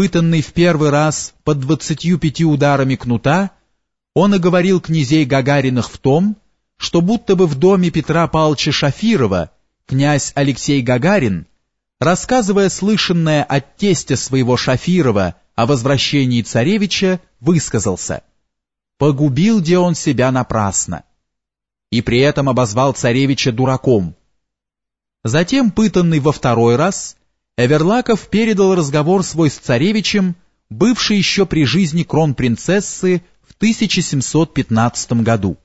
пытанный в первый раз под двадцатью пяти ударами кнута, он оговорил князей Гагариных в том, что будто бы в доме Петра Павловича Шафирова князь Алексей Гагарин, рассказывая слышанное от тестя своего Шафирова о возвращении царевича, высказался «Погубил где он себя напрасно» и при этом обозвал царевича дураком. Затем, пытанный во второй раз, Эверлаков передал разговор свой с царевичем, бывший еще при жизни кронпринцессы в 1715 году.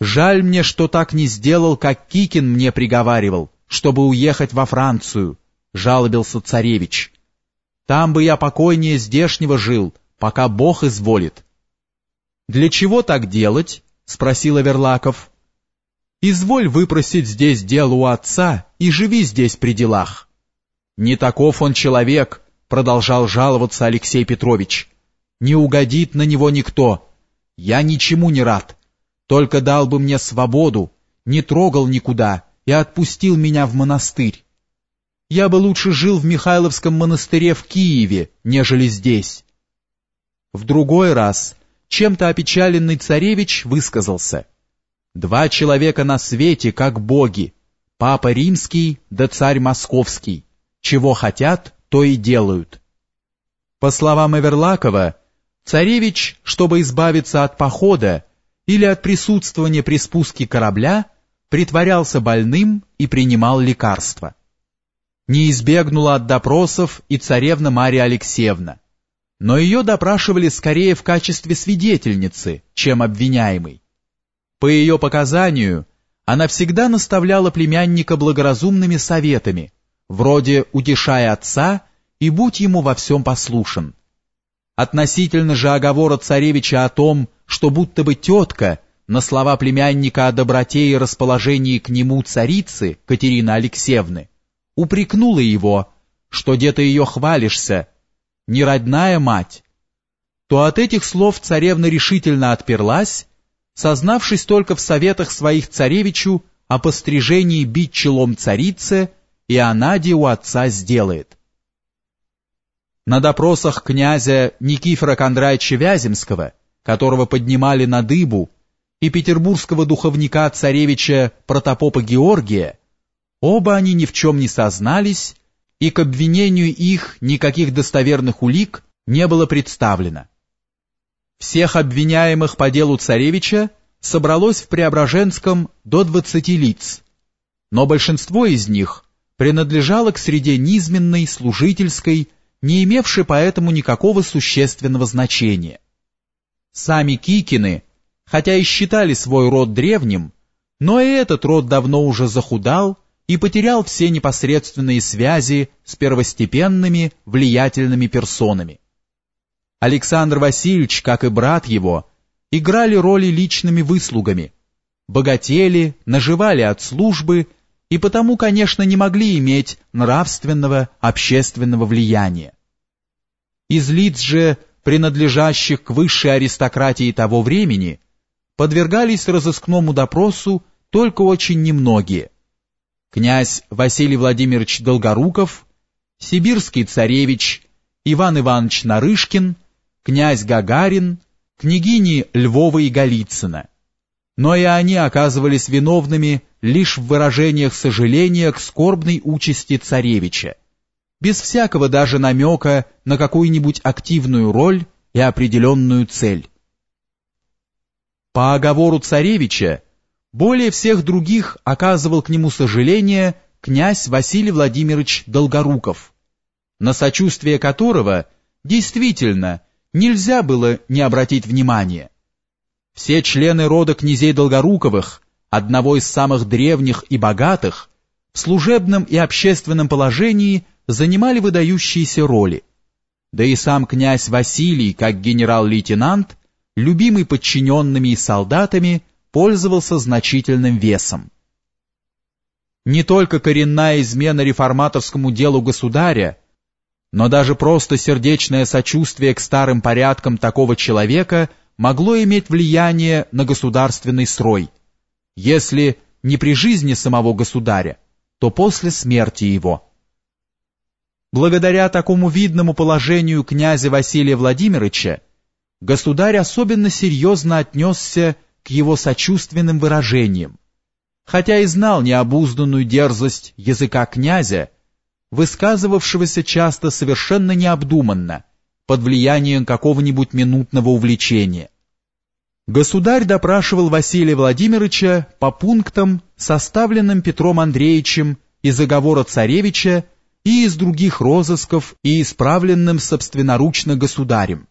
«Жаль мне, что так не сделал, как Кикин мне приговаривал, чтобы уехать во Францию», — жалобился царевич. «Там бы я покойнее здешнего жил, пока Бог изволит». «Для чего так делать?» — спросил Эверлаков. «Изволь выпросить здесь дело у отца и живи здесь при делах». «Не таков он человек», — продолжал жаловаться Алексей Петрович. «Не угодит на него никто. Я ничему не рад. Только дал бы мне свободу, не трогал никуда и отпустил меня в монастырь. Я бы лучше жил в Михайловском монастыре в Киеве, нежели здесь». В другой раз чем-то опечаленный царевич высказался. «Два человека на свете, как боги, папа римский да царь московский чего хотят, то и делают. По словам Эверлакова, царевич, чтобы избавиться от похода или от присутствования при спуске корабля, притворялся больным и принимал лекарства. Не избегнула от допросов и царевна Мария Алексеевна, но ее допрашивали скорее в качестве свидетельницы, чем обвиняемой. По ее показанию, она всегда наставляла племянника благоразумными советами, вроде «утешай отца и будь ему во всем послушен». Относительно же оговора царевича о том, что будто бы тетка на слова племянника о доброте и расположении к нему царицы Катерины Алексеевны упрекнула его, что где-то ее хвалишься, не родная мать, то от этих слов царевна решительно отперлась, сознавшись только в советах своих царевичу о пострижении бить челом царице и Анаде у отца сделает. На допросах князя Никифора Кондратьевича Вяземского, которого поднимали на дыбу, и петербургского духовника царевича Протопопа Георгия, оба они ни в чем не сознались, и к обвинению их никаких достоверных улик не было представлено. Всех обвиняемых по делу царевича собралось в Преображенском до 20 лиц, но большинство из них принадлежала к среде низменной, служительской, не имевшей поэтому никакого существенного значения. Сами Кикины, хотя и считали свой род древним, но и этот род давно уже захудал и потерял все непосредственные связи с первостепенными влиятельными персонами. Александр Васильевич, как и брат его, играли роли личными выслугами, богатели, наживали от службы и потому, конечно, не могли иметь нравственного общественного влияния. Из лиц же, принадлежащих к высшей аристократии того времени, подвергались разыскному допросу только очень немногие. Князь Василий Владимирович Долгоруков, сибирский царевич Иван Иванович Нарышкин, князь Гагарин, княгини Львова и Голицына. Но и они оказывались виновными лишь в выражениях сожаления к скорбной участи царевича, без всякого даже намека на какую-нибудь активную роль и определенную цель. По оговору царевича, более всех других оказывал к нему сожаление князь Василий Владимирович Долгоруков, на сочувствие которого действительно нельзя было не обратить внимания. Все члены рода князей Долгоруковых одного из самых древних и богатых, в служебном и общественном положении занимали выдающиеся роли. Да и сам князь Василий, как генерал-лейтенант, любимый подчиненными и солдатами, пользовался значительным весом. Не только коренная измена реформаторскому делу государя, но даже просто сердечное сочувствие к старым порядкам такого человека могло иметь влияние на государственный строй – если не при жизни самого государя, то после смерти его. Благодаря такому видному положению князя Василия Владимировича, государь особенно серьезно отнесся к его сочувственным выражениям, хотя и знал необузданную дерзость языка князя, высказывавшегося часто совершенно необдуманно, под влиянием какого-нибудь минутного увлечения. Государь допрашивал Василия Владимировича по пунктам, составленным Петром Андреевичем из оговора царевича и из других розысков и исправленным собственноручно государем.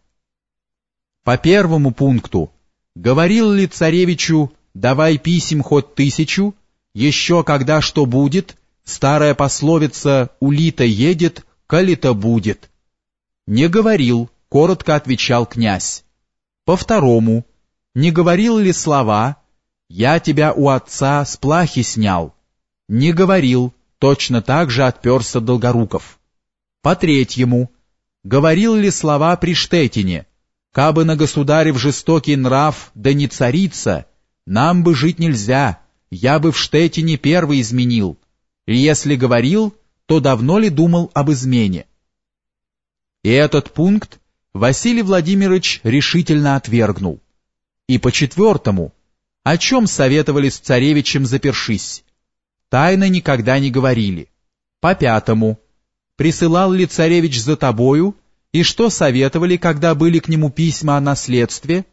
По первому пункту, говорил ли царевичу «давай писем хоть тысячу», еще когда что будет, старая пословица «улита едет, коли-то будет». Не говорил, коротко отвечал князь. По второму, не говорил ли слова «Я тебя у отца с плахи снял»? Не говорил, точно так же отперся Долгоруков. По третьему, говорил ли слова при Штетине «Кабы на государев жестокий нрав, да не царица, нам бы жить нельзя, я бы в Штетине первый изменил». И если говорил, то давно ли думал об измене? И этот пункт Василий Владимирович решительно отвергнул. И по четвертому, о чем советовали с царевичем запершись? Тайно никогда не говорили. По пятому, присылал ли царевич за тобою, и что советовали, когда были к нему письма о наследстве?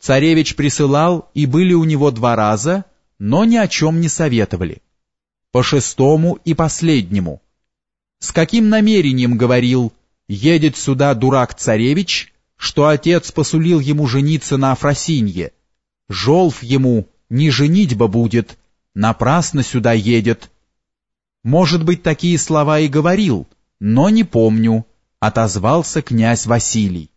Царевич присылал, и были у него два раза, но ни о чем не советовали. По шестому и последнему. С каким намерением говорил, едет сюда дурак-царевич, что отец посулил ему жениться на Афросинье. Жолф ему, не женитьба будет, напрасно сюда едет. Может быть, такие слова и говорил, но не помню, отозвался князь Василий.